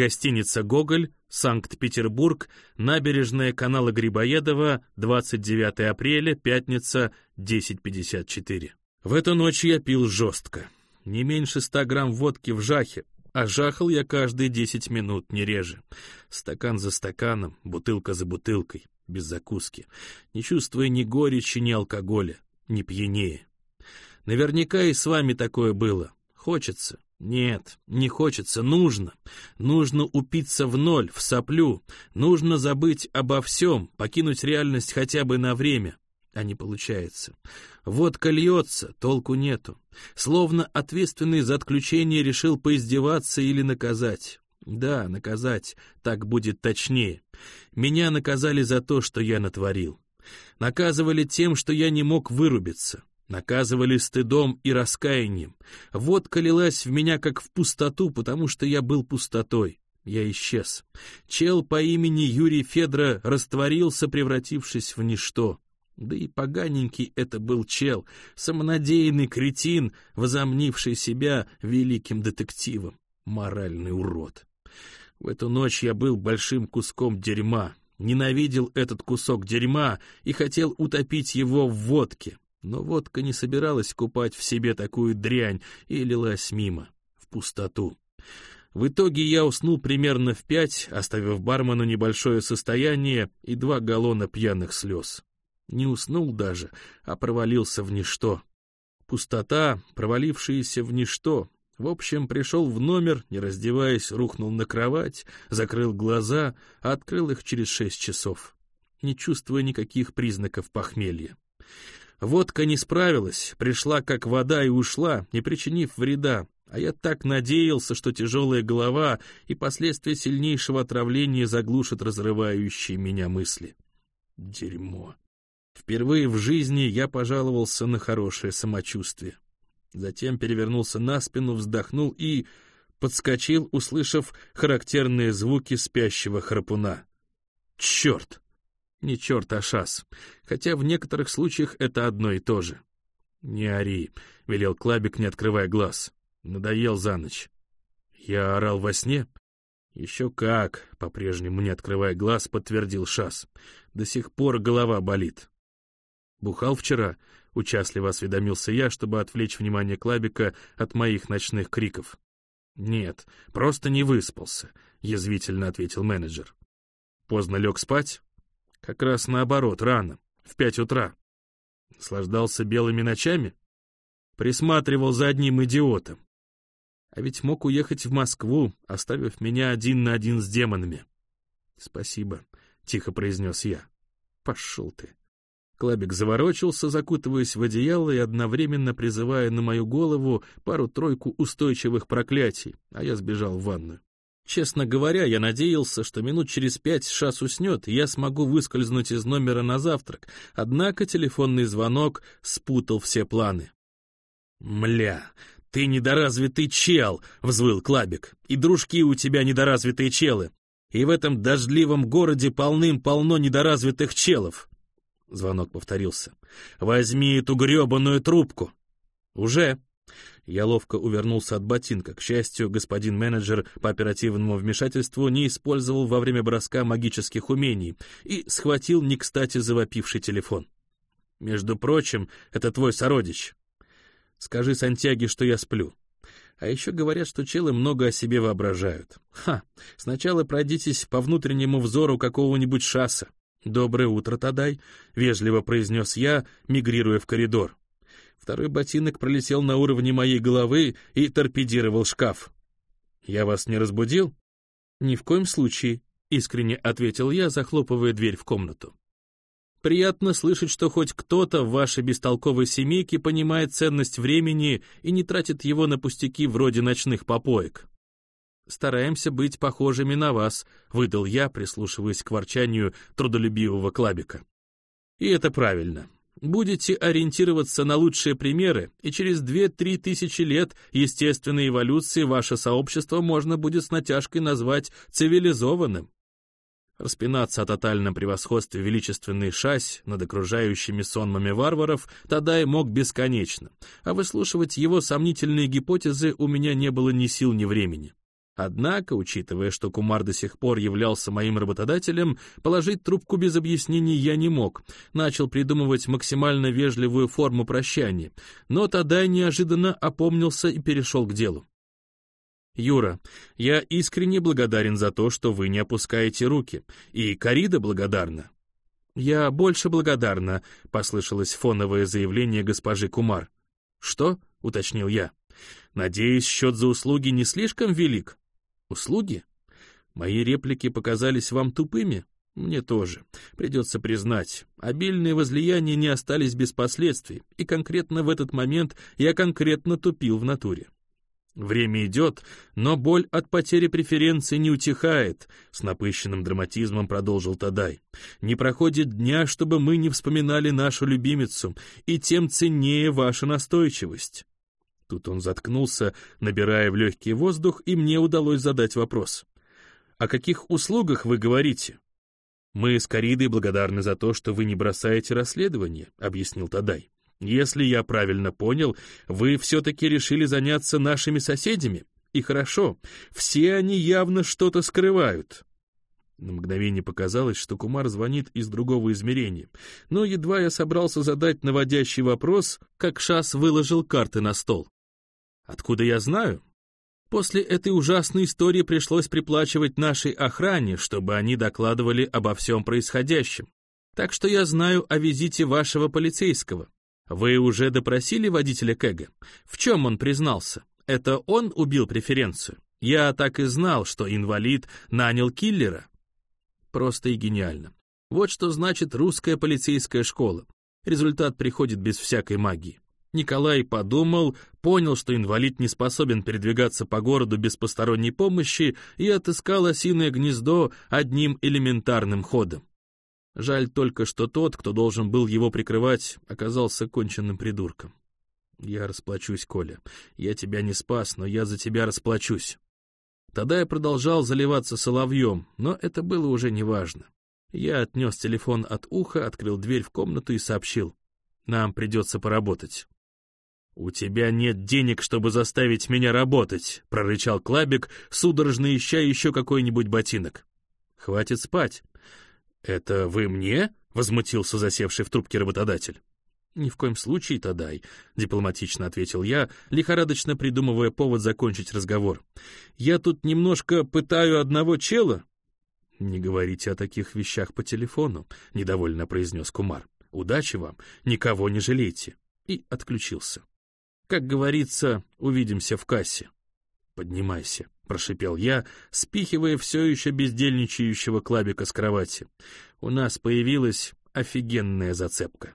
Гостиница «Гоголь», Санкт-Петербург, набережная канала Грибоедова, 29 апреля, пятница, 10.54. В эту ночь я пил жестко. Не меньше ста грамм водки в жахе, а жахал я каждые 10 минут, не реже. Стакан за стаканом, бутылка за бутылкой, без закуски, не чувствуя ни горечи, ни алкоголя, ни пьянее. Наверняка и с вами такое было. Хочется, нет, не хочется, нужно. Нужно упиться в ноль, в соплю. Нужно забыть обо всем, покинуть реальность хотя бы на время. А не получается. Водка льется, толку нету. Словно ответственный за отключение решил поиздеваться или наказать. Да, наказать, так будет точнее. Меня наказали за то, что я натворил. Наказывали тем, что я не мог вырубиться. Наказывали стыдом и раскаянием. Водка лилась в меня как в пустоту, потому что я был пустотой. Я исчез. Чел по имени Юрий Федра растворился, превратившись в ничто. Да и поганенький это был чел, самонадеянный кретин, возомнивший себя великим детективом. Моральный урод. В эту ночь я был большим куском дерьма, ненавидел этот кусок дерьма и хотел утопить его в водке. Но водка не собиралась купать в себе такую дрянь и лилась мимо, в пустоту. В итоге я уснул примерно в пять, оставив бармену небольшое состояние и два галлона пьяных слез. Не уснул даже, а провалился в ничто. Пустота, провалившаяся в ничто. В общем, пришел в номер, не раздеваясь, рухнул на кровать, закрыл глаза, а открыл их через шесть часов, не чувствуя никаких признаков похмелья. Водка не справилась, пришла как вода и ушла, не причинив вреда, а я так надеялся, что тяжелая голова и последствия сильнейшего отравления заглушат разрывающие меня мысли. Дерьмо. Впервые в жизни я пожаловался на хорошее самочувствие. Затем перевернулся на спину, вздохнул и подскочил, услышав характерные звуки спящего храпуна. Черт! Не черт, а шас. Хотя в некоторых случаях это одно и то же. «Не ори», — велел Клабик, не открывая глаз. Надоел за ночь. Я орал во сне? Еще как, по-прежнему не открывая глаз, подтвердил Шас. До сих пор голова болит. Бухал вчера, участливо осведомился я, чтобы отвлечь внимание Клабика от моих ночных криков. Нет, просто не выспался, язвительно ответил менеджер. Поздно лег спать? Как раз наоборот, рано, в пять утра. Наслаждался белыми ночами? Присматривал за одним идиотом. А ведь мог уехать в Москву, оставив меня один на один с демонами. «Спасибо», — тихо произнес я. «Пошел ты». Клабик заворочился, закутываясь в одеяло и одновременно призывая на мою голову пару-тройку устойчивых проклятий, а я сбежал в ванную. Честно говоря, я надеялся, что минут через пять Шас уснет, и я смогу выскользнуть из номера на завтрак, однако телефонный звонок спутал все планы. «Мля, ты недоразвитый чел!» — взвыл Клабик. «И дружки у тебя недоразвитые челы. И в этом дождливом городе полным-полно недоразвитых челов!» Звонок повторился. «Возьми эту гребаную трубку!» «Уже!» Я ловко увернулся от ботинка. К счастью, господин менеджер по оперативному вмешательству не использовал во время броска магических умений и схватил не кстати завопивший телефон. «Между прочим, это твой сородич. Скажи Сантьяге, что я сплю». А еще говорят, что челы много о себе воображают. Ха, сначала пройдитесь по внутреннему взору какого-нибудь шасса. «Доброе утро, Тадай», — вежливо произнес я, мигрируя в коридор. Второй ботинок пролетел на уровне моей головы и торпедировал шкаф. «Я вас не разбудил?» «Ни в коем случае», — искренне ответил я, захлопывая дверь в комнату. «Приятно слышать, что хоть кто-то в вашей бестолковой семейке понимает ценность времени и не тратит его на пустяки вроде ночных попоек». «Стараемся быть похожими на вас», — выдал я, прислушиваясь к ворчанию трудолюбивого клабика. «И это правильно. Будете ориентироваться на лучшие примеры, и через 2-3 тысячи лет естественной эволюции ваше сообщество можно будет с натяжкой назвать цивилизованным. Распинаться о тотальном превосходстве величественной шась над окружающими сонмами варваров Тадай мог бесконечно, а выслушивать его сомнительные гипотезы у меня не было ни сил, ни времени. Однако, учитывая, что Кумар до сих пор являлся моим работодателем, положить трубку без объяснений я не мог. Начал придумывать максимально вежливую форму прощания. Но Тадай неожиданно опомнился и перешел к делу. «Юра, я искренне благодарен за то, что вы не опускаете руки. И Карида благодарна». «Я больше благодарна», — послышалось фоновое заявление госпожи Кумар. «Что?» — уточнил я. «Надеюсь, счет за услуги не слишком велик?» Услуги? Мои реплики показались вам тупыми? Мне тоже. Придется признать, обильные возлияния не остались без последствий, и конкретно в этот момент я конкретно тупил в натуре. Время идет, но боль от потери преференции не утихает, с напыщенным драматизмом продолжил Тадай. Не проходит дня, чтобы мы не вспоминали нашу любимицу, и тем ценнее ваша настойчивость. Тут он заткнулся, набирая в легкий воздух, и мне удалось задать вопрос. «О каких услугах вы говорите?» «Мы с Каридой благодарны за то, что вы не бросаете расследование», — объяснил Тадай. «Если я правильно понял, вы все-таки решили заняться нашими соседями. И хорошо, все они явно что-то скрывают». На мгновение показалось, что Кумар звонит из другого измерения, но едва я собрался задать наводящий вопрос, как Шас выложил карты на стол. Откуда я знаю? После этой ужасной истории пришлось приплачивать нашей охране, чтобы они докладывали обо всем происходящем. Так что я знаю о визите вашего полицейского. Вы уже допросили водителя Кэга? В чем он признался? Это он убил преференцию? Я так и знал, что инвалид нанял киллера. Просто и гениально. Вот что значит русская полицейская школа. Результат приходит без всякой магии. Николай подумал, понял, что инвалид не способен передвигаться по городу без посторонней помощи и отыскал осиное гнездо одним элементарным ходом. Жаль только, что тот, кто должен был его прикрывать, оказался конченным придурком. Я расплачусь, Коля. Я тебя не спас, но я за тебя расплачусь. Тогда я продолжал заливаться соловьем, но это было уже неважно. Я отнес телефон от уха, открыл дверь в комнату и сообщил. Нам придется поработать. «У тебя нет денег, чтобы заставить меня работать», — прорычал Клабик, судорожно ища еще какой-нибудь ботинок. «Хватит спать». «Это вы мне?» — возмутился засевший в трубке работодатель. «Ни в коем случае, Тадай», — дипломатично ответил я, лихорадочно придумывая повод закончить разговор. «Я тут немножко пытаю одного чела». «Не говорите о таких вещах по телефону», — недовольно произнес Кумар. «Удачи вам, никого не жалейте». И отключился. Как говорится, увидимся в кассе. Поднимайся, прошипел я, спихивая все еще бездельничающего клабика с кровати. У нас появилась офигенная зацепка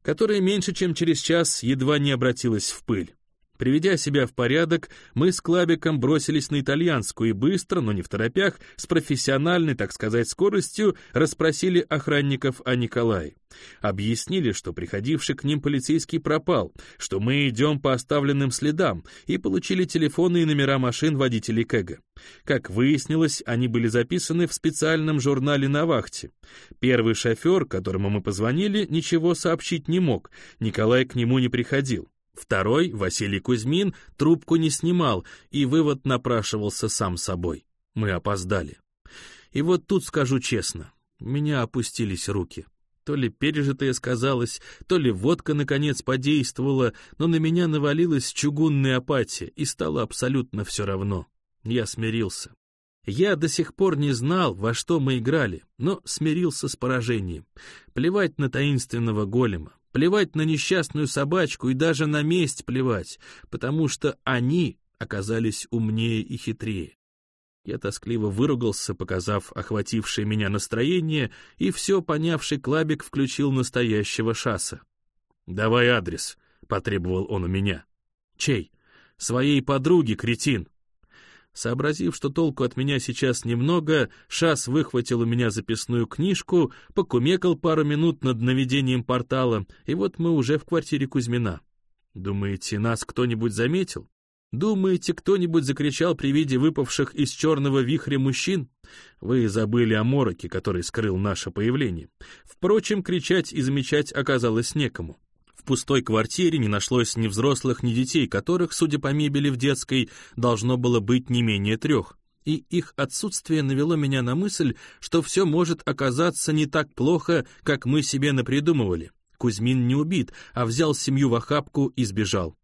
которая меньше чем через час едва не обратилась в пыль. Приведя себя в порядок, мы с Клабиком бросились на итальянскую и быстро, но не в торопях, с профессиональной, так сказать, скоростью расспросили охранников о Николае. Объяснили, что приходивший к ним полицейский пропал, что мы идем по оставленным следам, и получили телефоны и номера машин водителей Кэга. Как выяснилось, они были записаны в специальном журнале на вахте. Первый шофер, которому мы позвонили, ничего сообщить не мог, Николай к нему не приходил. Второй, Василий Кузьмин, трубку не снимал, и вывод напрашивался сам собой. Мы опоздали. И вот тут скажу честно, меня опустились руки. То ли пережитое сказалось, то ли водка наконец подействовала, но на меня навалилась чугунная апатия, и стало абсолютно все равно. Я смирился. Я до сих пор не знал, во что мы играли, но смирился с поражением. Плевать на таинственного голема, Плевать на несчастную собачку и даже на месть плевать, потому что они оказались умнее и хитрее. Я тоскливо выругался, показав охватившее меня настроение, и все понявший Клабик включил настоящего шасса. «Давай адрес», — потребовал он у меня. «Чей?» «Своей подруги, кретин», Сообразив, что толку от меня сейчас немного, Шас выхватил у меня записную книжку, покумекал пару минут над наведением портала, и вот мы уже в квартире Кузьмина. Думаете, нас кто-нибудь заметил? Думаете, кто-нибудь закричал при виде выпавших из черного вихря мужчин? Вы забыли о мороке, который скрыл наше появление. Впрочем, кричать и замечать оказалось некому. Пустой квартире не нашлось ни взрослых, ни детей, которых, судя по мебели в детской, должно было быть не менее трех. И их отсутствие навело меня на мысль, что все может оказаться не так плохо, как мы себе напридумывали. Кузьмин не убит, а взял семью в охапку и сбежал.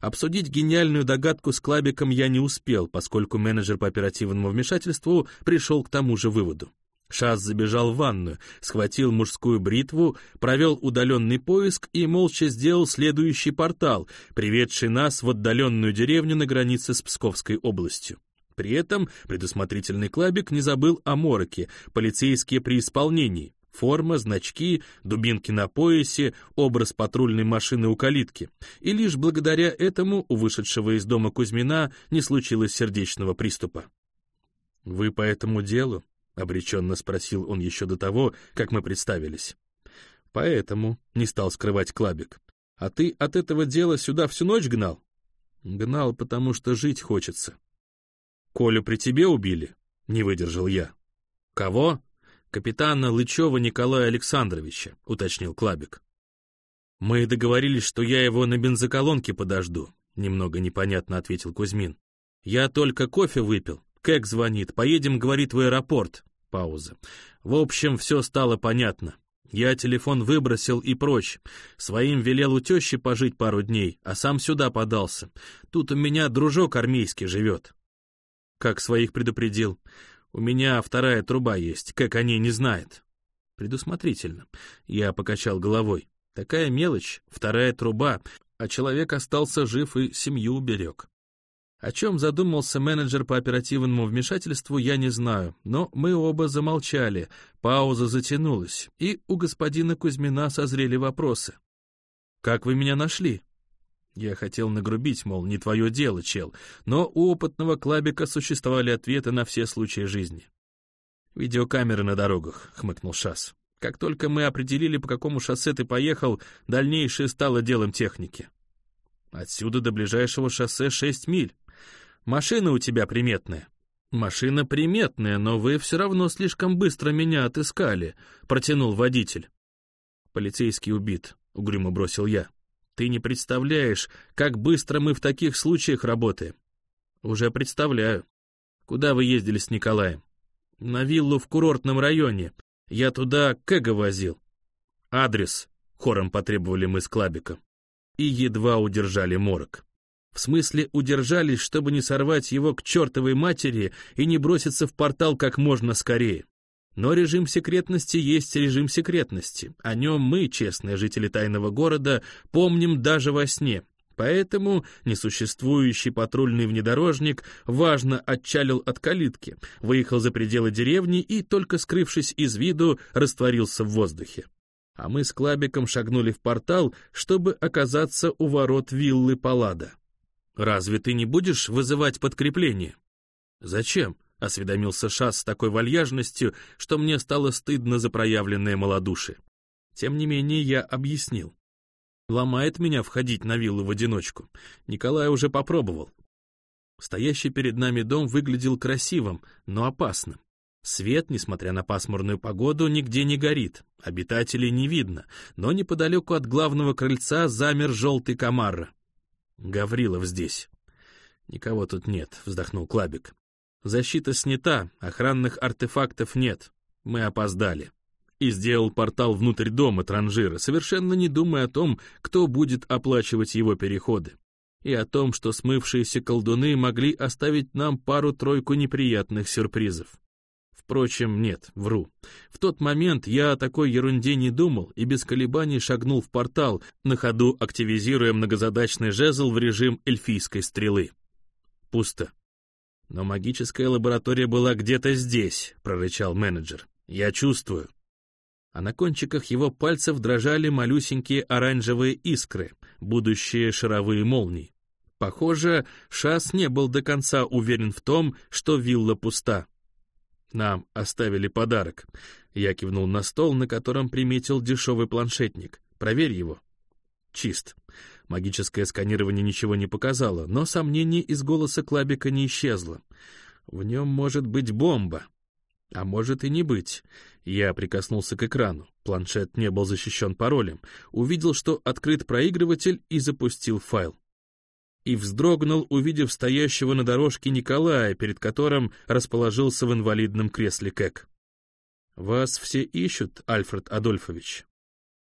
Обсудить гениальную догадку с Клабиком я не успел, поскольку менеджер по оперативному вмешательству пришел к тому же выводу. Шас забежал в ванную, схватил мужскую бритву, провел удаленный поиск и молча сделал следующий портал, приведший нас в отдаленную деревню на границе с Псковской областью. При этом предусмотрительный Клабик не забыл о мороке, полицейские при исполнении. Форма, значки, дубинки на поясе, образ патрульной машины у калитки. И лишь благодаря этому у вышедшего из дома Кузьмина не случилось сердечного приступа. «Вы по этому делу?» — обреченно спросил он еще до того, как мы представились. «Поэтому», — не стал скрывать Клабик. «А ты от этого дела сюда всю ночь гнал?» «Гнал, потому что жить хочется». «Колю при тебе убили?» — не выдержал я. «Кого?» капитана Лычева Николая Александровича», — уточнил Клабик. «Мы договорились, что я его на бензоколонке подожду», — немного непонятно ответил Кузьмин. «Я только кофе выпил. Кэк звонит. Поедем, говорит, в аэропорт». Пауза. В общем, все стало понятно. Я телефон выбросил и прочь. Своим велел у тещи пожить пару дней, а сам сюда подался. Тут у меня дружок армейский живет. Как своих предупредил. У меня вторая труба есть, как они не знают. Предусмотрительно. Я покачал головой. Такая мелочь, вторая труба, а человек остался жив и семью уберег. О чем задумался менеджер по оперативному вмешательству, я не знаю, но мы оба замолчали, пауза затянулась, и у господина Кузьмина созрели вопросы. «Как вы меня нашли?» Я хотел нагрубить, мол, не твое дело, чел, но у опытного Клабика существовали ответы на все случаи жизни. «Видеокамеры на дорогах», — хмыкнул Шас. «Как только мы определили, по какому шоссе ты поехал, дальнейшее стало делом техники. Отсюда до ближайшего шоссе шесть миль. Машина у тебя приметная». «Машина приметная, но вы все равно слишком быстро меня отыскали», — протянул водитель. «Полицейский убит», — угрюмо бросил я. Ты не представляешь, как быстро мы в таких случаях работаем. Уже представляю. Куда вы ездили с Николаем? На виллу в курортном районе. Я туда Кэга возил. Адрес, хором потребовали мы с Клабиком. И едва удержали морок. В смысле, удержались, чтобы не сорвать его к чертовой матери и не броситься в портал как можно скорее. Но режим секретности есть режим секретности. О нем мы, честные жители тайного города, помним даже во сне. Поэтому несуществующий патрульный внедорожник важно отчалил от калитки, выехал за пределы деревни и, только скрывшись из виду, растворился в воздухе. А мы с Клабиком шагнули в портал, чтобы оказаться у ворот виллы Паллада. «Разве ты не будешь вызывать подкрепление?» «Зачем?» — осведомился Шас с такой вальяжностью, что мне стало стыдно за проявленное малодушие. Тем не менее, я объяснил. Ломает меня входить на виллу в одиночку. Николай уже попробовал. Стоящий перед нами дом выглядел красивым, но опасным. Свет, несмотря на пасмурную погоду, нигде не горит, обитателей не видно, но неподалеку от главного крыльца замер желтый комар. Гаврилов здесь. «Никого тут нет», — вздохнул Клабик. Защита снята, охранных артефактов нет. Мы опоздали. И сделал портал внутрь дома транжира, совершенно не думая о том, кто будет оплачивать его переходы. И о том, что смывшиеся колдуны могли оставить нам пару-тройку неприятных сюрпризов. Впрочем, нет, вру. В тот момент я о такой ерунде не думал и без колебаний шагнул в портал, на ходу активизируя многозадачный жезл в режим эльфийской стрелы. Пусто. «Но магическая лаборатория была где-то здесь», — прорычал менеджер. «Я чувствую». А на кончиках его пальцев дрожали малюсенькие оранжевые искры, будущие шаровые молнии. Похоже, Шас не был до конца уверен в том, что вилла пуста. «Нам оставили подарок». Я кивнул на стол, на котором приметил дешевый планшетник. «Проверь его». «Чист». Магическое сканирование ничего не показало, но сомнение из голоса Клабика не исчезло. В нем может быть бомба. А может и не быть. Я прикоснулся к экрану. Планшет не был защищен паролем. Увидел, что открыт проигрыватель и запустил файл. И вздрогнул, увидев стоящего на дорожке Николая, перед которым расположился в инвалидном кресле Кэк. «Вас все ищут, Альфред Адольфович».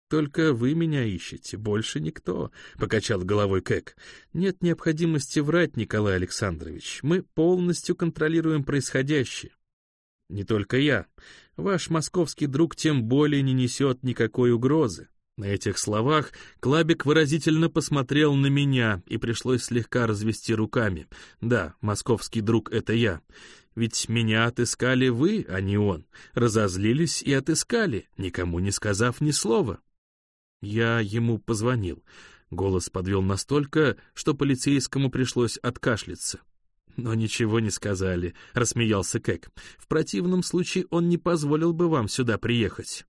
«Только вы меня ищете, больше никто», — покачал головой Кэк. «Нет необходимости врать, Николай Александрович. Мы полностью контролируем происходящее». «Не только я. Ваш московский друг тем более не несет никакой угрозы». На этих словах Клабик выразительно посмотрел на меня, и пришлось слегка развести руками. «Да, московский друг — это я. Ведь меня отыскали вы, а не он. Разозлились и отыскали, никому не сказав ни слова». Я ему позвонил. Голос подвел настолько, что полицейскому пришлось откашляться. «Но ничего не сказали», — рассмеялся Кэк. «В противном случае он не позволил бы вам сюда приехать».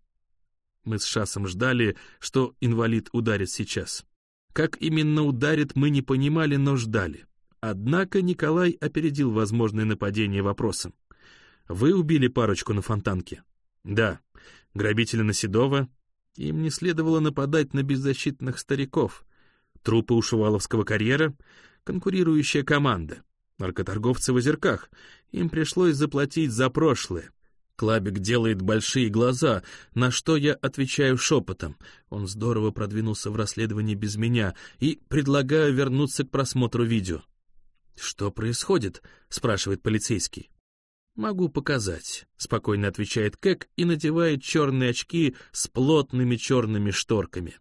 Мы с Шасом ждали, что инвалид ударит сейчас. Как именно ударит, мы не понимали, но ждали. Однако Николай опередил возможное нападение вопросом. «Вы убили парочку на фонтанке?» «Да. Грабители на Седова?» «Им не следовало нападать на беззащитных стариков. Трупы у Шуваловского карьера?» «Конкурирующая команда. Наркоторговцы в озерках. Им пришлось заплатить за прошлое. Клабик делает большие глаза, на что я отвечаю шепотом. Он здорово продвинулся в расследовании без меня и предлагаю вернуться к просмотру видео. «Что происходит?» — спрашивает полицейский. «Могу показать», — спокойно отвечает Кэк и надевает черные очки с плотными черными шторками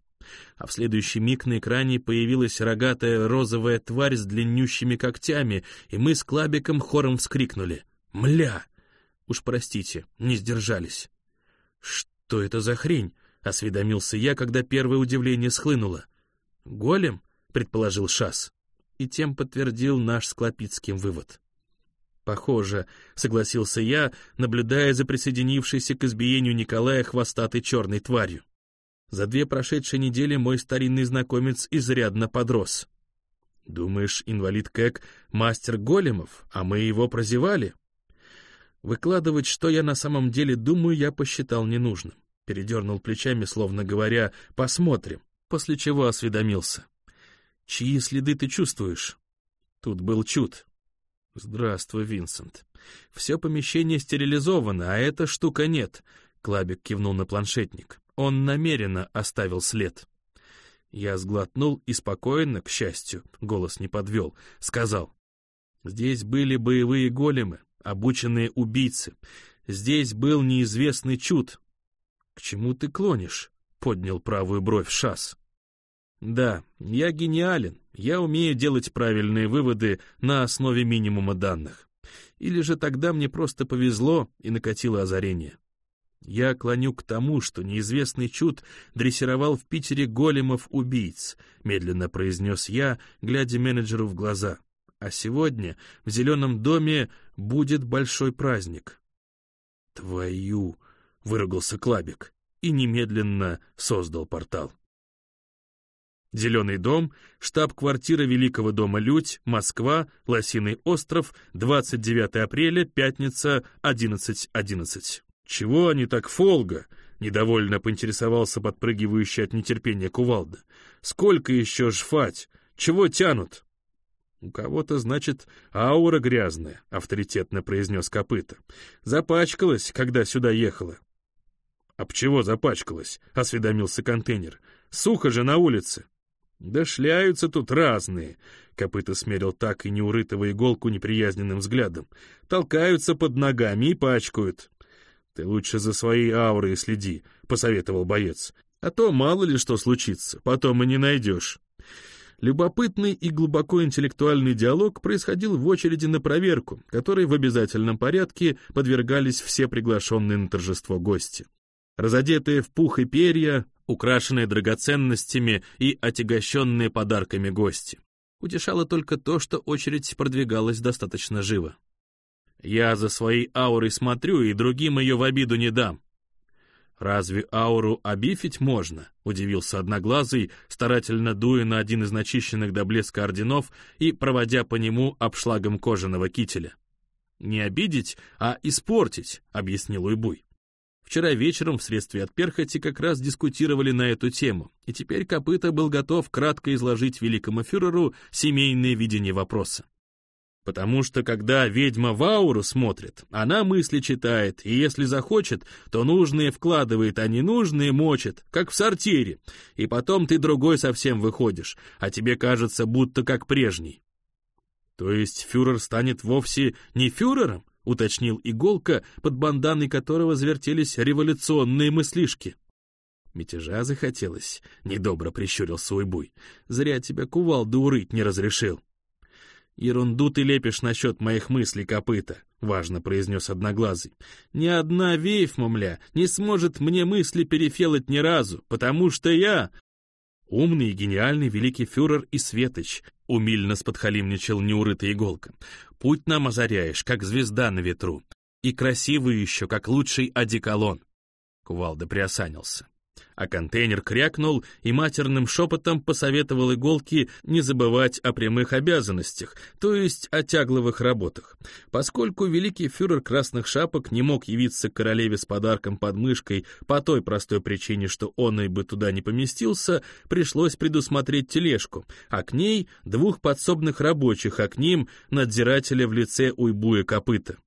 а в следующий миг на экране появилась рогатая розовая тварь с длиннющими когтями, и мы с Клабиком хором вскрикнули «Мля!» Уж простите, не сдержались. «Что это за хрень?» — осведомился я, когда первое удивление схлынуло. «Голем?» — предположил Шас. И тем подтвердил наш склопицким вывод. «Похоже», — согласился я, наблюдая за присоединившейся к избиению Николая хвостатой черной тварью. За две прошедшие недели мой старинный знакомец изрядно подрос. Думаешь, инвалид Кэк — мастер големов, а мы его прозевали? Выкладывать, что я на самом деле думаю, я посчитал ненужным. Передернул плечами, словно говоря «посмотрим», после чего осведомился. «Чьи следы ты чувствуешь?» Тут был чуд. «Здравствуй, Винсент. Все помещение стерилизовано, а эта штука нет», — Клабик кивнул на планшетник. Он намеренно оставил след. Я сглотнул и спокойно, к счастью, голос не подвел, сказал. Здесь были боевые големы, обученные убийцы. Здесь был неизвестный чуд. К чему ты клонишь? Поднял правую бровь Шас. Да, я гениален. Я умею делать правильные выводы на основе минимума данных. Или же тогда мне просто повезло и накатило озарение. Я клоню к тому, что неизвестный чуд дрессировал в Питере големов-убийц, медленно произнес я, глядя менеджеру в глаза. А сегодня в Зеленом доме будет большой праздник. Твою! выругался Клабик и немедленно создал портал. Зеленый дом, штаб-квартира Великого дома Людь, Москва, Лосиный остров, 29 апреля, пятница, 11.11. .11. «Чего они так фолга?» — недовольно поинтересовался подпрыгивающий от нетерпения кувалда. «Сколько еще жфать? Чего тянут?» «У кого-то, значит, аура грязная», — авторитетно произнес копыта. «Запачкалась, когда сюда ехала». «Об чего запачкалась?» — осведомился контейнер. «Сухо же на улице». «Да шляются тут разные», — копыта смерил так и неурытого иголку неприязненным взглядом. «Толкаются под ногами и пачкают. «Ты лучше за своей аурой следи», — посоветовал боец. «А то мало ли что случится, потом и не найдешь». Любопытный и глубоко интеллектуальный диалог происходил в очереди на проверку, которой в обязательном порядке подвергались все приглашенные на торжество гости. Разодетые в пух и перья, украшенные драгоценностями и отягощенные подарками гости. Утешало только то, что очередь продвигалась достаточно живо. Я за своей аурой смотрю и другим ее в обиду не дам. «Разве ауру обифить можно?» — удивился Одноглазый, старательно дуя на один из начищенных до блеска орденов и проводя по нему обшлагом кожаного кителя. «Не обидеть, а испортить», — объяснил Уйбуй. Вчера вечером в средстве от перхоти как раз дискутировали на эту тему, и теперь Копыта был готов кратко изложить великому фюреру семейное видение вопроса. Потому что когда ведьма в ауру смотрит, она мысли читает, и если захочет, то нужные вкладывает, а ненужные мочит, как в сортире, и потом ты другой совсем выходишь, а тебе кажется, будто как прежний. То есть фюрер станет вовсе не фюрером? уточнил Иголка, под банданой которого завертелись революционные мыслишки. Мятежа захотелось, недобро прищурился Уйбуй. Зря тебя кувалду урыть не разрешил. «Ерунду ты лепишь насчет моих мыслей, копыта», — важно произнес Одноглазый. «Ни одна вейф, мля, не сможет мне мысли перефелать ни разу, потому что я...» Умный и гениальный великий фюрер и Светоч, умильно сподхалимничал неурытая иголка. «Путь нам озаряешь, как звезда на ветру, и красивый еще, как лучший одеколон». Кувалда приосанился а контейнер крякнул и матерным шепотом посоветовал иголке не забывать о прямых обязанностях, то есть о тягловых работах. Поскольку великий фюрер Красных Шапок не мог явиться королеве с подарком под мышкой по той простой причине, что он и бы туда не поместился, пришлось предусмотреть тележку, а к ней двух подсобных рабочих, а к ним надзирателя в лице уйбуя копыта.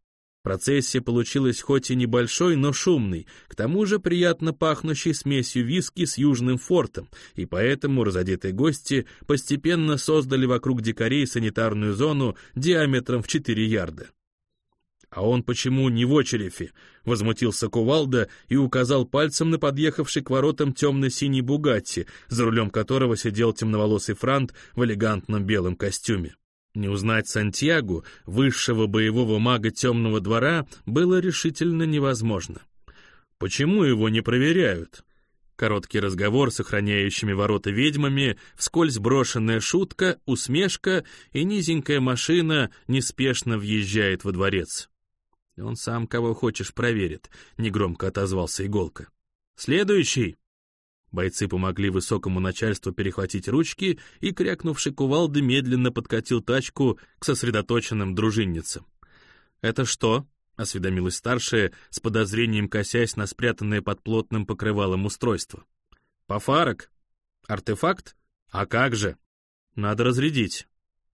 Процессия получилась хоть и небольшой, но шумной, к тому же приятно пахнущей смесью виски с Южным фортом, и поэтому разодетые гости постепенно создали вокруг дикарей санитарную зону диаметром в 4 ярда. «А он почему не в очерефе?» — возмутился Кувалда и указал пальцем на подъехавший к воротам темно-синий «Бугатти», за рулем которого сидел темноволосый франт в элегантном белом костюме. Не узнать Сантьягу, высшего боевого мага темного двора, было решительно невозможно. Почему его не проверяют? Короткий разговор с охраняющими ворота ведьмами, вскользь брошенная шутка, усмешка, и низенькая машина неспешно въезжает во дворец. «Он сам кого хочешь проверит», — негромко отозвался Иголка. «Следующий!» Бойцы помогли высокому начальству перехватить ручки, и, крякнувший кувалды, медленно подкатил тачку к сосредоточенным дружинницам. «Это что?» — осведомилась старшая, с подозрением косясь на спрятанное под плотным покрывалом устройство. «Пофарок? Артефакт? А как же? Надо разрядить».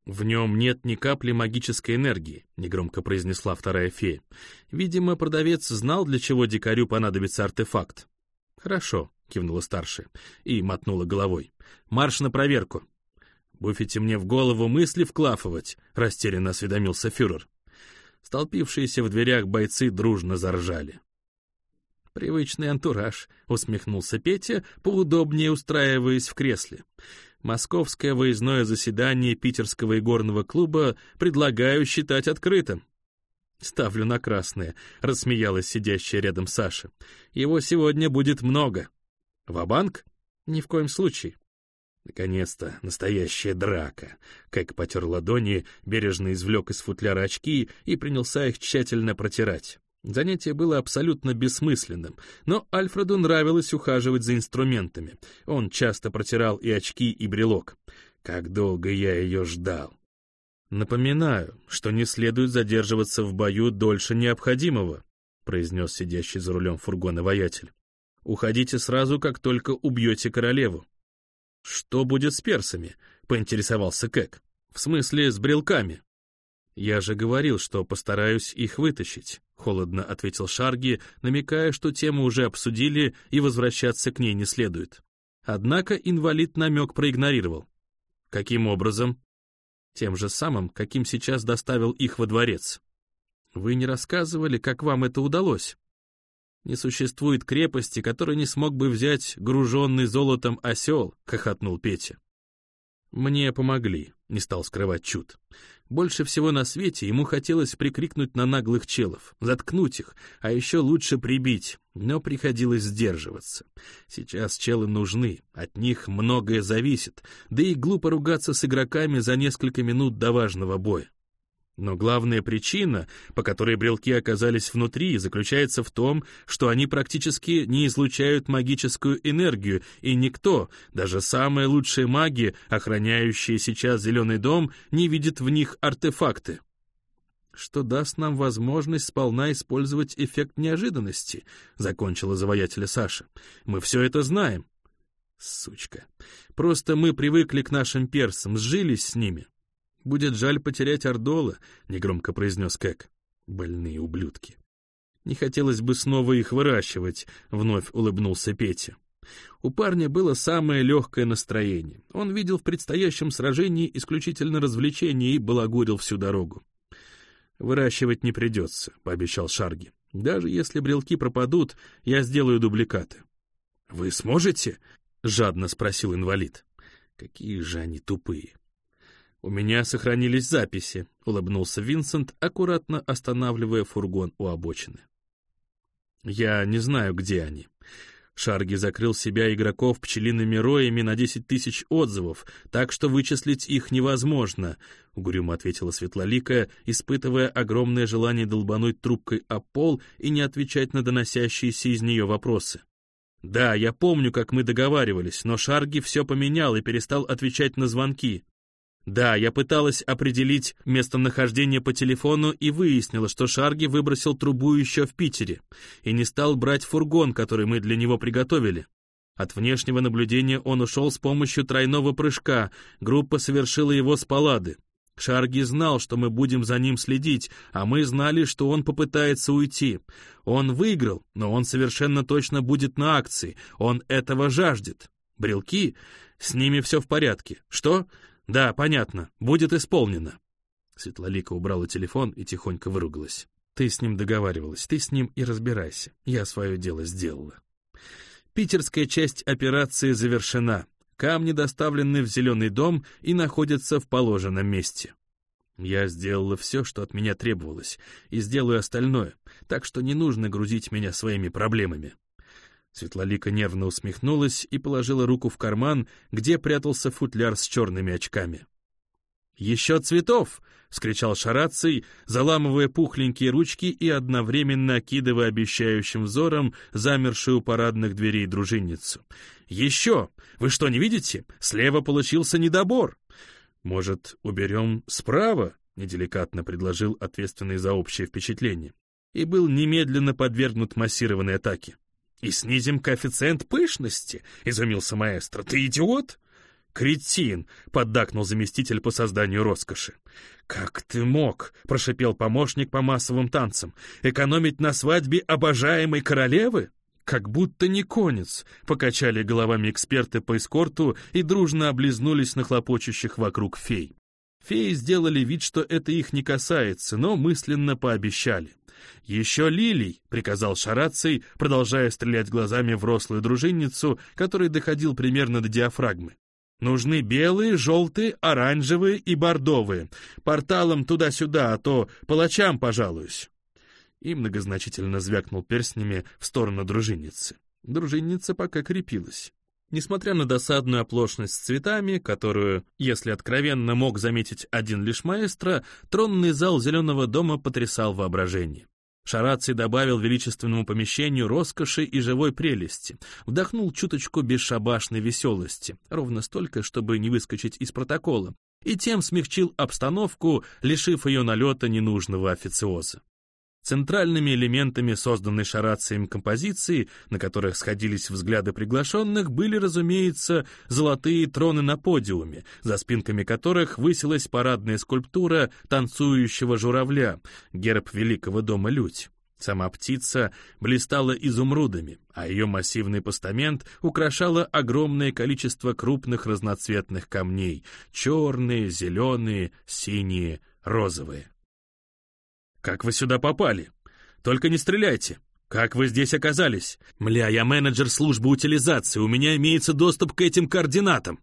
«В нем нет ни капли магической энергии», — негромко произнесла вторая фея. «Видимо, продавец знал, для чего дикарю понадобится артефакт». «Хорошо», — кивнула старшая и мотнула головой. «Марш на проверку!» «Буфите мне в голову мысли вклафывать», — растерянно осведомился фюрер. Столпившиеся в дверях бойцы дружно заржали. «Привычный антураж», — усмехнулся Петя, поудобнее устраиваясь в кресле. «Московское выездное заседание питерского игорного клуба предлагаю считать открытым». «Ставлю на красное», — рассмеялась сидящая рядом Саша. «Его сегодня будет много». Ва-банк? Ни в коем случае. Наконец-то настоящая драка. Как потер ладони, бережно извлек из футляра очки и принялся их тщательно протирать. Занятие было абсолютно бессмысленным, но Альфреду нравилось ухаживать за инструментами. Он часто протирал и очки, и брелок. Как долго я ее ждал. «Напоминаю, что не следует задерживаться в бою дольше необходимого», произнес сидящий за рулем фургона воятель. Уходите сразу, как только убьете королеву. Что будет с персами? Поинтересовался Кэк. В смысле, с брелками. Я же говорил, что постараюсь их вытащить, холодно ответил Шарги, намекая, что тему уже обсудили и возвращаться к ней не следует. Однако инвалид намек проигнорировал. Каким образом? Тем же самым, каким сейчас доставил их во дворец. Вы не рассказывали, как вам это удалось? Не существует крепости, которую не смог бы взять груженный золотом осел, — хохотнул Петя. Мне помогли, — не стал скрывать Чуд. Больше всего на свете ему хотелось прикрикнуть на наглых челов, заткнуть их, а еще лучше прибить, но приходилось сдерживаться. Сейчас челы нужны, от них многое зависит, да и глупо ругаться с игроками за несколько минут до важного боя. Но главная причина, по которой брелки оказались внутри, заключается в том, что они практически не излучают магическую энергию, и никто, даже самые лучшие маги, охраняющие сейчас Зеленый дом, не видит в них артефакты. что даст нам возможность сполна использовать эффект неожиданности», — закончила завоятеля Саша. «Мы все это знаем». «Сучка. Просто мы привыкли к нашим персам, сжились с ними». «Будет жаль потерять Ордола», — негромко произнес Кэк. «Больные ублюдки». «Не хотелось бы снова их выращивать», — вновь улыбнулся Петя. У парня было самое легкое настроение. Он видел в предстоящем сражении исключительно развлечение и балагурил всю дорогу. «Выращивать не придется», — пообещал Шарги. «Даже если брелки пропадут, я сделаю дубликаты». «Вы сможете?» — жадно спросил инвалид. «Какие же они тупые!» «У меня сохранились записи», — улыбнулся Винсент, аккуратно останавливая фургон у обочины. «Я не знаю, где они. Шарги закрыл себя игроков пчелиными роями на десять тысяч отзывов, так что вычислить их невозможно, — угрюмо ответила Светлолика, испытывая огромное желание долбануть трубкой о пол и не отвечать на доносящиеся из нее вопросы. «Да, я помню, как мы договаривались, но Шарги все поменял и перестал отвечать на звонки. Да, я пыталась определить местонахождение по телефону и выяснила, что Шарги выбросил трубу еще в Питере и не стал брать фургон, который мы для него приготовили. От внешнего наблюдения он ушел с помощью тройного прыжка, группа совершила его с палады. Шарги знал, что мы будем за ним следить, а мы знали, что он попытается уйти. Он выиграл, но он совершенно точно будет на акции, он этого жаждет. Брелки? С ними все в порядке. Что? «Да, понятно. Будет исполнено». Светлолика убрала телефон и тихонько выругалась. «Ты с ним договаривалась, ты с ним и разбирайся. Я свое дело сделала». Питерская часть операции завершена. Камни доставлены в Зеленый дом и находятся в положенном месте. Я сделала все, что от меня требовалось, и сделаю остальное, так что не нужно грузить меня своими проблемами. Светлолика нервно усмехнулась и положила руку в карман, где прятался футляр с черными очками. «Еще цветов!» — вскричал Шараций, заламывая пухленькие ручки и одновременно окидывая обещающим взором замершую у парадных дверей дружинницу. «Еще! Вы что, не видите? Слева получился недобор!» «Может, уберем справа?» — неделикатно предложил ответственный за общее впечатление. И был немедленно подвергнут массированной атаке. «И снизим коэффициент пышности», — изумился маэстро. «Ты идиот?» «Кретин!» — поддакнул заместитель по созданию роскоши. «Как ты мог?» — прошипел помощник по массовым танцам. «Экономить на свадьбе обожаемой королевы?» «Как будто не конец», — покачали головами эксперты по эскорту и дружно облизнулись на хлопочущих вокруг фей. Феи сделали вид, что это их не касается, но мысленно пообещали. «Еще лилий!» — приказал Шараций, продолжая стрелять глазами в рослую дружинницу, который доходил примерно до диафрагмы. «Нужны белые, желтые, оранжевые и бордовые. Порталом туда-сюда, а то палачам пожалуюсь». И многозначительно звякнул перстнями в сторону дружинницы. Дружинница пока крепилась. Несмотря на досадную оплошность с цветами, которую, если откровенно мог заметить один лишь маэстро, тронный зал Зеленого дома потрясал воображение. Шараций добавил величественному помещению роскоши и живой прелести, вдохнул чуточку бесшабашной веселости, ровно столько, чтобы не выскочить из протокола, и тем смягчил обстановку, лишив ее налета ненужного официоза. Центральными элементами созданной Шарацием композиции, на которых сходились взгляды приглашенных, были, разумеется, золотые троны на подиуме, за спинками которых высилась парадная скульптура танцующего журавля, герб Великого дома Людь. Сама птица блистала изумрудами, а ее массивный постамент украшало огромное количество крупных разноцветных камней — черные, зеленые, синие, розовые. «Как вы сюда попали? Только не стреляйте! Как вы здесь оказались? Мля, я менеджер службы утилизации, у меня имеется доступ к этим координатам!»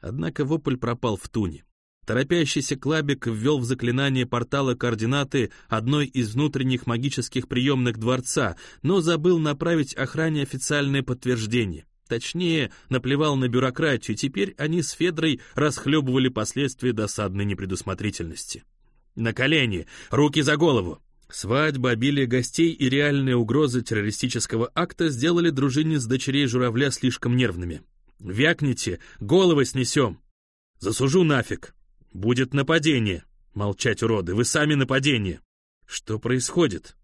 Однако вопль пропал в туне. Торопящийся Клабик ввел в заклинание портала координаты одной из внутренних магических приемных дворца, но забыл направить охране официальное подтверждение. Точнее, наплевал на бюрократию, теперь они с Федрой расхлебывали последствия досадной непредусмотрительности. На колени, руки за голову. Свадьба, обилие гостей и реальные угрозы террористического акта сделали дружине с дочерей журавля слишком нервными. «Вякните, головы снесем!» «Засужу нафиг!» «Будет нападение!» «Молчать, уроды, вы сами нападение!» Что происходит?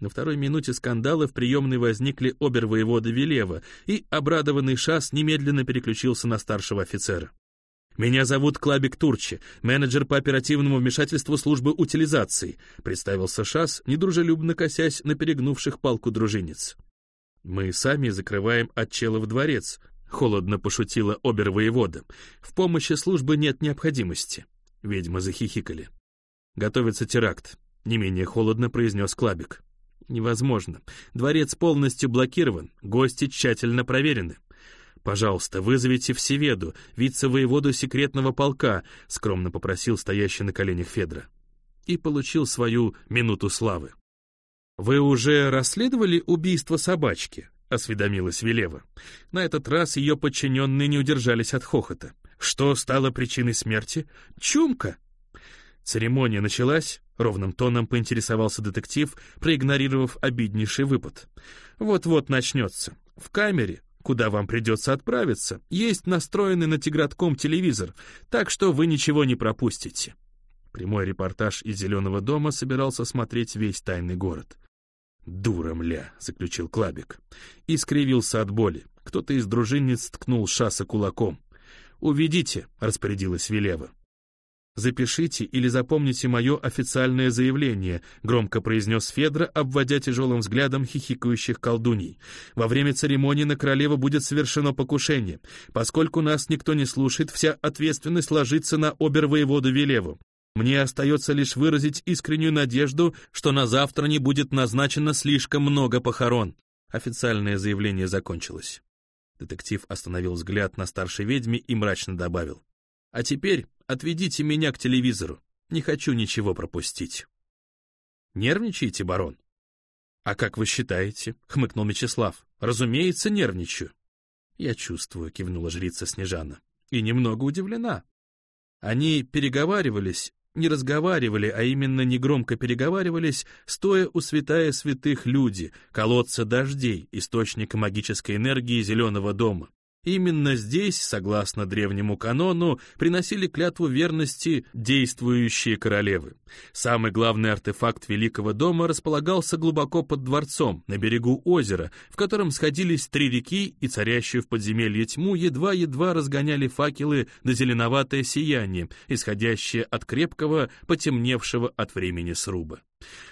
На второй минуте скандала в приемной возникли обер-воевода Велева, и обрадованный Шас немедленно переключился на старшего офицера. «Меня зовут Клабик Турчи, менеджер по оперативному вмешательству службы утилизации», представился Шас, недружелюбно косясь на перегнувших палку дружинец. «Мы сами закрываем от в дворец», — холодно пошутила обер-воевода. «В помощи службы нет необходимости». Ведьмы захихикали. «Готовится теракт», — не менее холодно произнес Клабик невозможно. Дворец полностью блокирован, гости тщательно проверены. «Пожалуйста, вызовите Всеведу, вице-воеводу секретного полка», — скромно попросил стоящий на коленях Федра. И получил свою минуту славы. «Вы уже расследовали убийство собачки?» — осведомилась Велева. На этот раз ее подчиненные не удержались от хохота. «Что стало причиной смерти? Чумка!» Церемония началась, ровным тоном поинтересовался детектив, проигнорировав обиднейший выпад. Вот-вот начнется. В камере, куда вам придется отправиться, есть настроенный на Тигратком телевизор, так что вы ничего не пропустите. Прямой репортаж из «Зеленого дома» собирался смотреть весь тайный город. «Дура, мля!» — заключил Клабик. И скривился от боли. Кто-то из дружинниц ткнул Шаса кулаком. «Уведите!» — распорядилась Велева. «Запишите или запомните мое официальное заявление», — громко произнес Федра, обводя тяжелым взглядом хихикающих колдуней. «Во время церемонии на королеву будет совершено покушение. Поскольку нас никто не слушает, вся ответственность ложится на обер-воеводу Велеву. Мне остается лишь выразить искреннюю надежду, что на завтра не будет назначено слишком много похорон». Официальное заявление закончилось. Детектив остановил взгляд на старшей ведьме и мрачно добавил. «А теперь Отведите меня к телевизору. Не хочу ничего пропустить. Нервничаете, барон? А как вы считаете? Хмыкнул Мечислав. Разумеется, нервничаю. Я чувствую, кивнула жрица Снежана. И немного удивлена. Они переговаривались, не разговаривали, а именно негромко переговаривались, стоя у святая святых люди, колодца дождей, источника магической энергии Зеленого дома. Именно здесь, согласно древнему канону, приносили клятву верности действующие королевы. Самый главный артефакт Великого дома располагался глубоко под дворцом, на берегу озера, в котором сходились три реки и царящую в подземелье тьму едва-едва разгоняли факелы на зеленоватое сияние, исходящее от крепкого, потемневшего от времени сруба.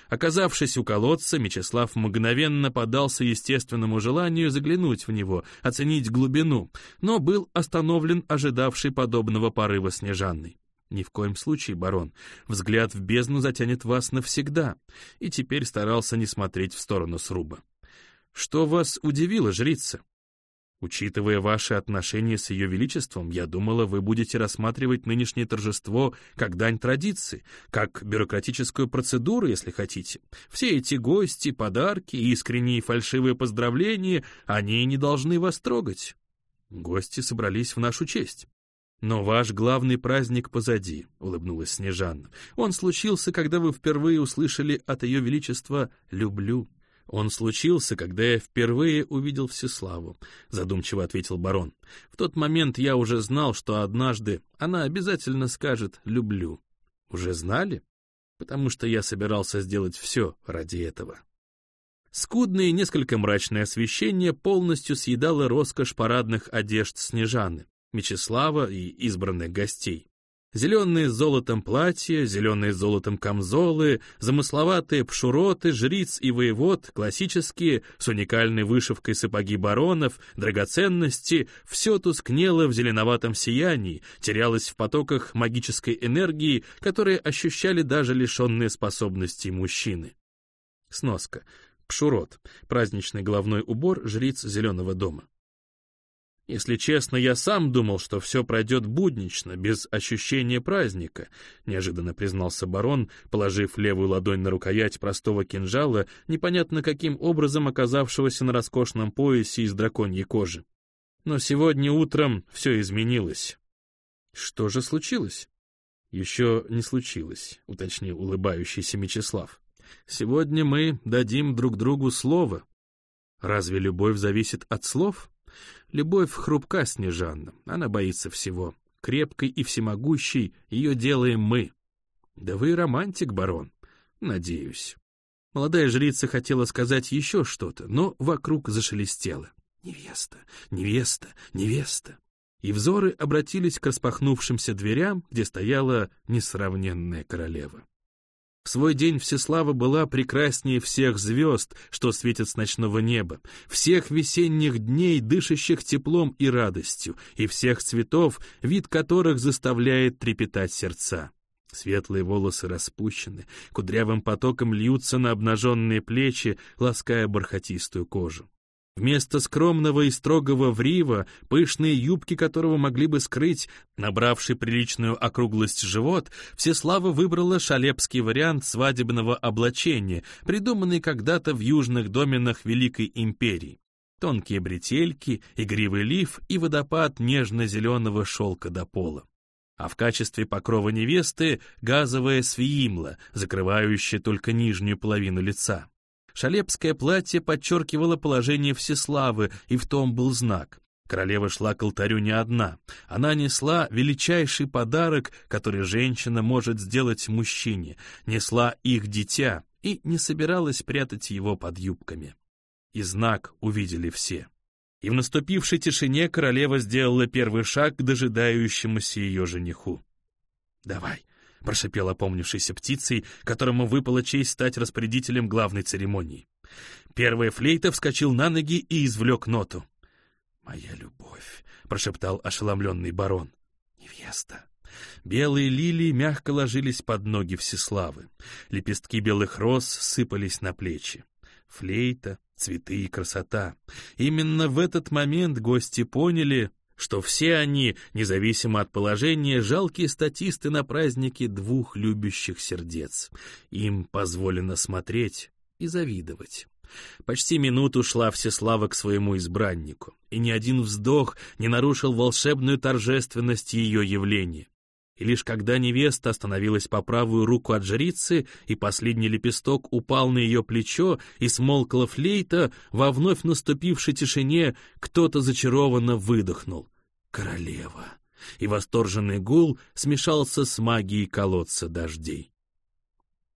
Оказавшись у колодца, Мечислав мгновенно подался естественному желанию заглянуть в него, оценить глубину, но был остановлен ожидавший подобного порыва Снежанной. Ни в коем случае, барон, взгляд в бездну затянет вас навсегда, и теперь старался не смотреть в сторону сруба. Что вас удивило, жрица? Учитывая ваши отношения с Ее Величеством, я думала, вы будете рассматривать нынешнее торжество как дань традиции, как бюрократическую процедуру, если хотите. Все эти гости, подарки, искренние и фальшивые поздравления, они не должны вас трогать. Гости собрались в нашу честь. «Но ваш главный праздник позади», — улыбнулась Снежанна. «Он случился, когда вы впервые услышали от Ее Величества «люблю». «Он случился, когда я впервые увидел Всеславу», — задумчиво ответил барон. «В тот момент я уже знал, что однажды она обязательно скажет «люблю». Уже знали? Потому что я собирался сделать все ради этого». Скудное и несколько мрачное освещение полностью съедало роскошь парадных одежд Снежаны, Мечислава и избранных гостей. Зеленые с золотом платья, зеленые с золотом камзолы, замысловатые пшуроты, жриц и воевод, классические, с уникальной вышивкой сапоги баронов, драгоценности, все тускнело в зеленоватом сиянии, терялось в потоках магической энергии, которые ощущали даже лишенные способностей мужчины. Сноска. Пшурот. Праздничный головной убор жриц Зеленого дома. Если честно, я сам думал, что все пройдет буднично, без ощущения праздника, неожиданно признался барон, положив левую ладонь на рукоять простого кинжала, непонятно каким образом оказавшегося на роскошном поясе из драконьей кожи. Но сегодня утром все изменилось. Что же случилось? Еще не случилось, уточнил улыбающийся Мечислав. Сегодня мы дадим друг другу слово. Разве любовь зависит от слов? Любовь хрупка, Снежанна, она боится всего. Крепкой и всемогущей ее делаем мы. Да вы романтик, барон. Надеюсь. Молодая жрица хотела сказать еще что-то, но вокруг зашелестело. Невеста, невеста, невеста. И взоры обратились к распахнувшимся дверям, где стояла несравненная королева. Свой день Всеслава была прекраснее всех звезд, что светят с ночного неба, всех весенних дней, дышащих теплом и радостью, и всех цветов, вид которых заставляет трепетать сердца. Светлые волосы распущены, кудрявым потоком льются на обнаженные плечи, лаская бархатистую кожу. Вместо скромного и строгого врива, пышные юбки которого могли бы скрыть набравший приличную округлость живот, Всеслава выбрала шалепский вариант свадебного облачения, придуманный когда-то в южных доменах Великой Империи. Тонкие бретельки, игривый лиф и водопад нежно-зеленого шелка до пола. А в качестве покрова невесты газовая свиимла, закрывающая только нижнюю половину лица. Шалепское платье подчеркивало положение Всеславы, и в том был знак. Королева шла к алтарю не одна. Она несла величайший подарок, который женщина может сделать мужчине, несла их дитя и не собиралась прятать его под юбками. И знак увидели все. И в наступившей тишине королева сделала первый шаг к дожидающемуся ее жениху. «Давай, — прошипел опомнившейся птицей, которому выпала честь стать распорядителем главной церемонии. Первая флейта вскочил на ноги и извлек ноту. «Моя любовь», — прошептал ошеломленный барон. «Невеста». Белые лилии мягко ложились под ноги Всеславы. Лепестки белых роз сыпались на плечи. Флейта, цветы и красота. Именно в этот момент гости поняли, что все они, независимо от положения, жалкие статисты на празднике двух любящих сердец. Им позволено смотреть и завидовать. Почти минуту шла Всеслава к своему избраннику, и ни один вздох не нарушил волшебную торжественность ее явления и лишь когда невеста остановилась по правую руку от жрицы, и последний лепесток упал на ее плечо, и смолкла флейта, во вновь наступившей тишине кто-то зачарованно выдохнул. «Королева!» И восторженный гул смешался с магией колодца дождей.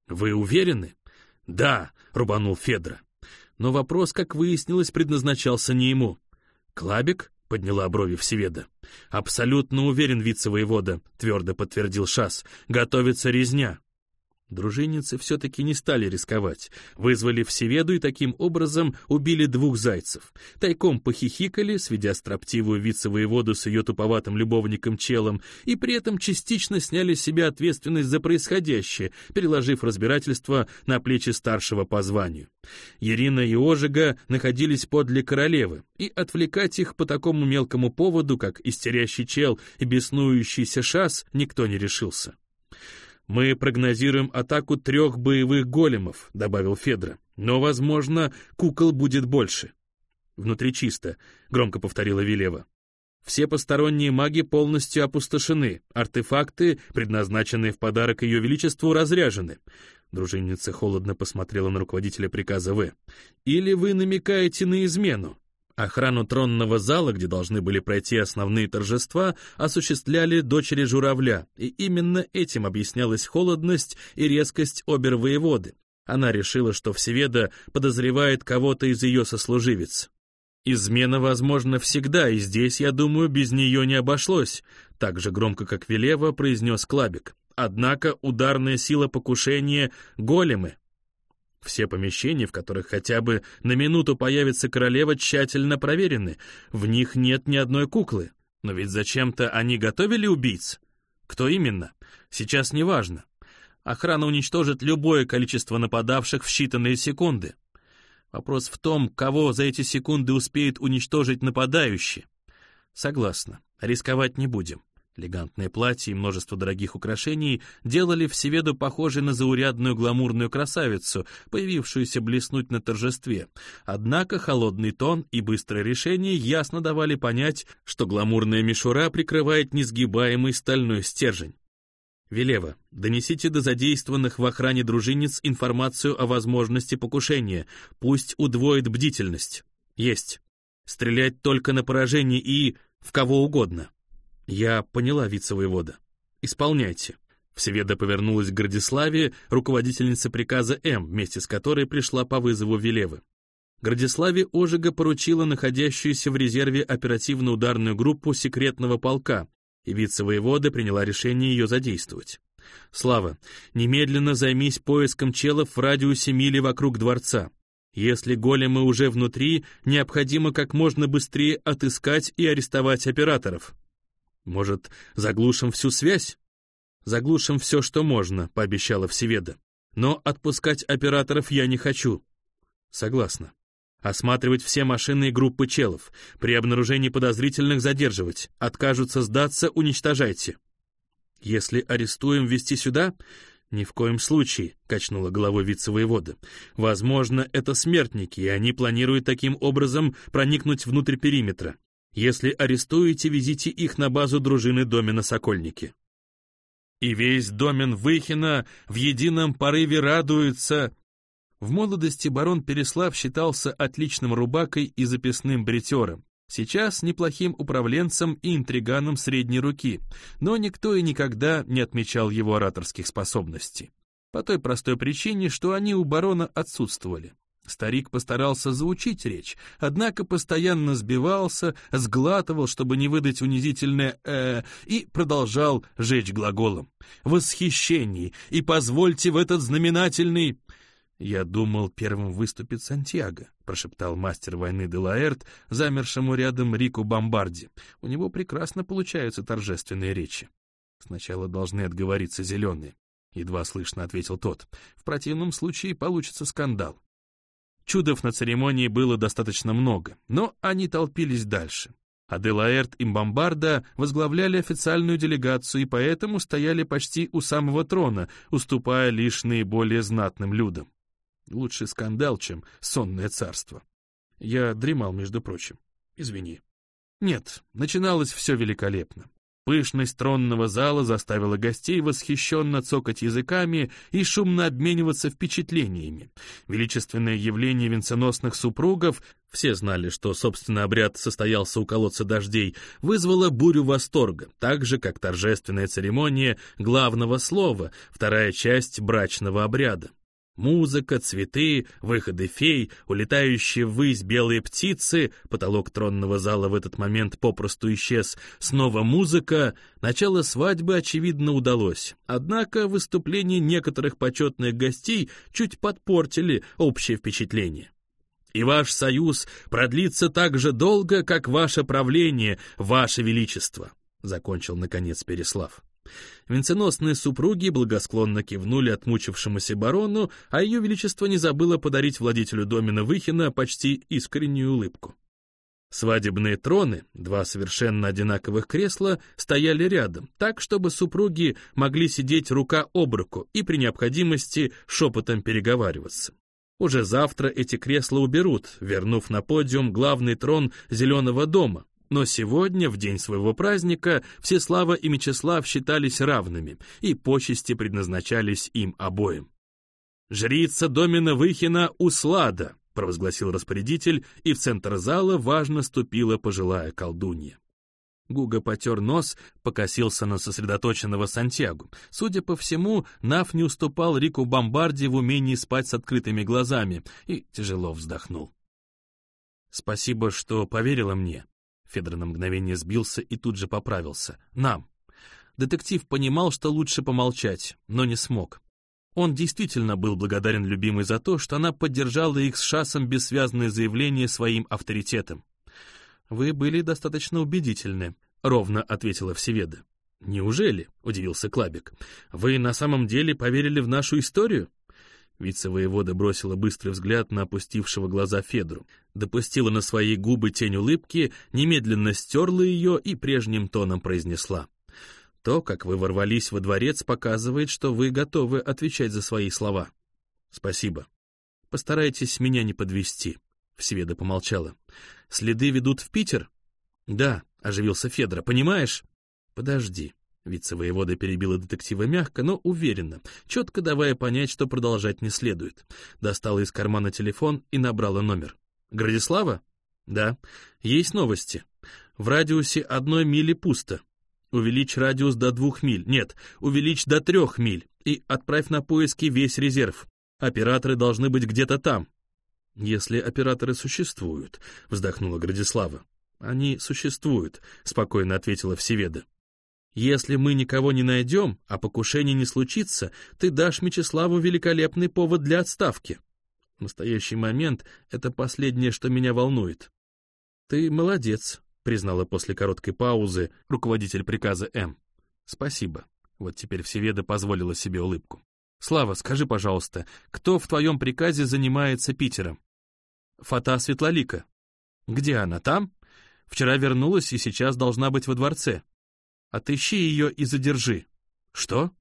«Вы уверены?» «Да», — рубанул Федра. Но вопрос, как выяснилось, предназначался не ему. «Клабик?» — подняла брови Всеведа. «Абсолютно уверен, вице-воевода», — твердо подтвердил Шас. «Готовится резня». Дружинницы все-таки не стали рисковать, вызвали Всеведу и таким образом убили двух зайцев. Тайком похихикали, сведя строптивую вице-воеводу с ее туповатым любовником-челом, и при этом частично сняли с себя ответственность за происходящее, переложив разбирательство на плечи старшего по званию. Ирина и Ожига находились подле королевы, и отвлекать их по такому мелкому поводу, как истерящий чел и беснующийся шас, никто не решился. «Мы прогнозируем атаку трех боевых големов», — добавил Федра. «Но, возможно, кукол будет больше». «Внутри чисто», — громко повторила Вилева. «Все посторонние маги полностью опустошены, артефакты, предназначенные в подарок Ее Величеству, разряжены». Дружинница холодно посмотрела на руководителя приказа В. «Или вы намекаете на измену?» Охрану тронного зала, где должны были пройти основные торжества, осуществляли дочери журавля, и именно этим объяснялась холодность и резкость обер-воеводы. Она решила, что Всеведа подозревает кого-то из ее сослуживец. «Измена возможна всегда, и здесь, я думаю, без нее не обошлось», так же громко, как Велева, произнес Клабик. «Однако ударная сила покушения — големы, все помещения, в которых хотя бы на минуту появится королева, тщательно проверены. В них нет ни одной куклы. Но ведь зачем-то они готовили убийц? Кто именно? Сейчас не важно. Охрана уничтожит любое количество нападавших в считанные секунды. Вопрос в том, кого за эти секунды успеет уничтожить нападающий. Согласна, рисковать не будем. Элегантное платье и множество дорогих украшений делали Всеведу похожей на заурядную гламурную красавицу, появившуюся блеснуть на торжестве. Однако холодный тон и быстрое решение ясно давали понять, что гламурная мишура прикрывает несгибаемый стальной стержень. Велева, донесите до задействованных в охране дружинниц информацию о возможности покушения. Пусть удвоит бдительность. Есть. Стрелять только на поражение и в кого угодно. «Я поняла, вице-воевода. Исполняйте». Всеведа повернулась к Градиславе, руководительнице приказа М, вместе с которой пришла по вызову Велевы. Градиславе Ожега поручила находящуюся в резерве оперативно-ударную группу секретного полка, и вице-воевода приняла решение ее задействовать. «Слава, немедленно займись поиском челов в радиусе мили вокруг дворца. Если големы уже внутри, необходимо как можно быстрее отыскать и арестовать операторов. Может, заглушим всю связь?» «Заглушим все, что можно», — пообещала Всеведа. «Но отпускать операторов я не хочу». «Согласна». Осматривать все машины и группы челов. При обнаружении подозрительных задерживать. Откажутся сдаться, уничтожайте. Если арестуем, вести сюда? Ни в коем случае, качнула головой вице-воевода. Возможно, это смертники, и они планируют таким образом проникнуть внутрь периметра. Если арестуете, везите их на базу дружины Домена Сокольники. И весь домен Выхина в едином порыве радуется, в молодости барон Переслав считался отличным рубакой и записным бритером. Сейчас неплохим управленцем и интриганом средней руки, но никто и никогда не отмечал его ораторских способностей. По той простой причине, что они у барона отсутствовали. Старик постарался заучить речь, однако постоянно сбивался, сглатывал, чтобы не выдать унизительное «э» и продолжал жечь глаголом. «Восхищение! И позвольте в этот знаменательный...» «Я думал, первым выступит Сантьяго», — прошептал мастер войны Делаэрт, замершему рядом Рику Бомбарди. «У него прекрасно получаются торжественные речи». «Сначала должны отговориться зеленые», — едва слышно ответил тот. «В противном случае получится скандал». Чудов на церемонии было достаточно много, но они толпились дальше. Аделаэрт и Бомбарда возглавляли официальную делегацию и поэтому стояли почти у самого трона, уступая лишь наиболее знатным людям. Лучше скандал, чем сонное царство. Я дремал, между прочим. Извини. Нет, начиналось все великолепно. Пышность тронного зала заставила гостей восхищенно цокать языками и шумно обмениваться впечатлениями. Величественное явление венценосных супругов, все знали, что, собственно, обряд состоялся у колодца дождей, вызвало бурю восторга, так же, как торжественная церемония главного слова, вторая часть брачного обряда. Музыка, цветы, выходы фей, улетающие ввысь белые птицы, потолок тронного зала в этот момент попросту исчез, снова музыка, начало свадьбы, очевидно, удалось. Однако выступления некоторых почетных гостей чуть подпортили общее впечатление. И ваш союз продлится так же долго, как ваше правление, ваше величество, — закончил, наконец, Переслав. Венценосные супруги благосклонно кивнули отмучившемуся барону, а ее величество не забыло подарить владетелю домена Выхина почти искреннюю улыбку. Свадебные троны, два совершенно одинаковых кресла, стояли рядом, так, чтобы супруги могли сидеть рука об руку и при необходимости шепотом переговариваться. Уже завтра эти кресла уберут, вернув на подиум главный трон Зеленого дома, но сегодня, в день своего праздника, Всеслава и Мечислав считались равными, и почести предназначались им обоим. «Жрица Домина Выхина Услада», — провозгласил распорядитель, и в центр зала важно ступила пожилая колдунья. Гуга потер нос, покосился на сосредоточенного Сантьягу. Судя по всему, Нав не уступал Рику Бомбарди в умении спать с открытыми глазами и тяжело вздохнул. «Спасибо, что поверила мне», Федор на мгновение сбился и тут же поправился. «Нам». Детектив понимал, что лучше помолчать, но не смог. Он действительно был благодарен любимой за то, что она поддержала их с Шасом бессвязное заявление своим авторитетом. «Вы были достаточно убедительны», — ровно ответила Всеведа. «Неужели?» — удивился Клабик. «Вы на самом деле поверили в нашу историю?» Вице-воевода бросила быстрый взгляд на опустившего глаза Федру, допустила на свои губы тень улыбки, немедленно стерла ее и прежним тоном произнесла. «То, как вы ворвались во дворец, показывает, что вы готовы отвечать за свои слова. Спасибо. Постарайтесь меня не подвести. Всеведа помолчала. «Следы ведут в Питер?» «Да», — оживился Федора, — «понимаешь?» «Подожди», Вице-воевода перебила детектива мягко, но уверенно, четко давая понять, что продолжать не следует. Достала из кармана телефон и набрала номер. «Градислава?» «Да. Есть новости. В радиусе одной мили пусто. Увеличь радиус до двух миль. Нет, увеличь до трех миль. И отправь на поиски весь резерв. Операторы должны быть где-то там. Если операторы существуют, вздохнула Градислава. Они существуют, спокойно ответила Всеведа. Если мы никого не найдем, а покушение не случится, ты дашь Мечиславу великолепный повод для отставки. В настоящий момент это последнее, что меня волнует. Ты молодец, признала после короткой паузы руководитель приказа М. «Спасибо». Вот теперь Всеведа позволила себе улыбку. «Слава, скажи, пожалуйста, кто в твоем приказе занимается Питером?» «Фата Светлолика». «Где она, там?» «Вчера вернулась и сейчас должна быть во дворце». «Отыщи ее и задержи». «Что?»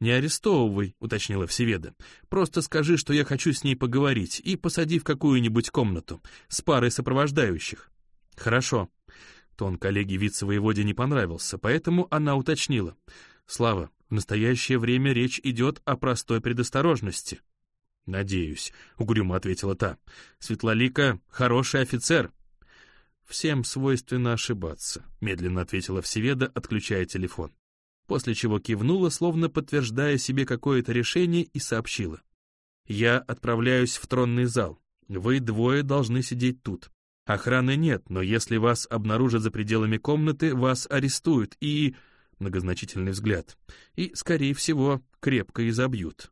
«Не арестовывай», — уточнила Всеведа. «Просто скажи, что я хочу с ней поговорить, и посади в какую-нибудь комнату, с парой сопровождающих». «Хорошо», Тон коллеги вице-воеводе не понравился, поэтому она уточнила. «Слава, в настоящее время речь идет о простой предосторожности». «Надеюсь», — угрюмо ответила та. «Светлолика — хороший офицер». «Всем свойственно ошибаться», — медленно ответила Всеведа, отключая телефон. После чего кивнула, словно подтверждая себе какое-то решение, и сообщила. «Я отправляюсь в тронный зал. Вы двое должны сидеть тут. Охраны нет, но если вас обнаружат за пределами комнаты, вас арестуют и... Многозначительный взгляд. И, скорее всего, крепко изобьют.